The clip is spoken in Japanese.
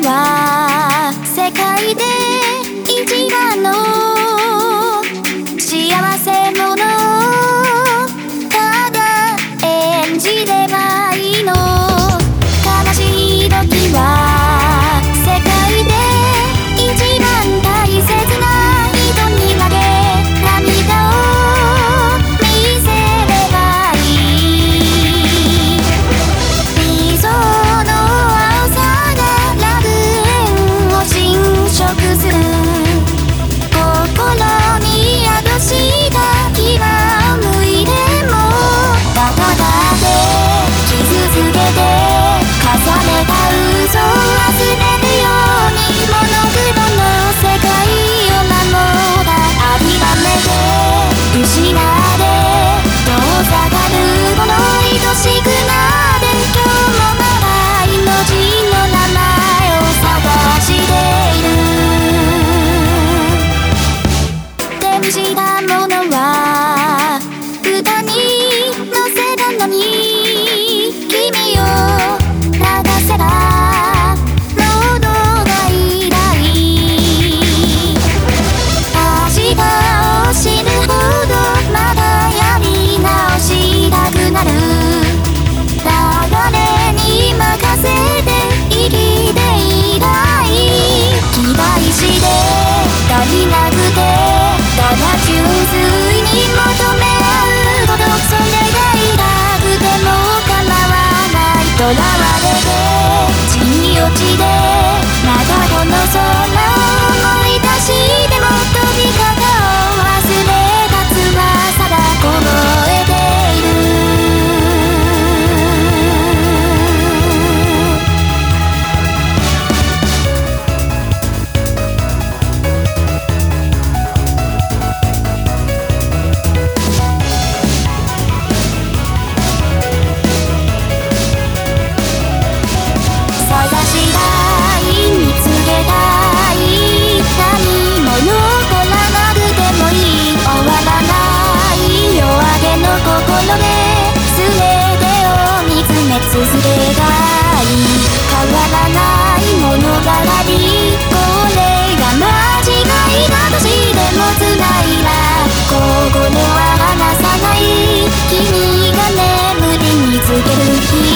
は世界で全てを見つめ続けたい。変わらない物語。これが間違いだとしても繋いだ。心は離さない。君が眠りにつける日。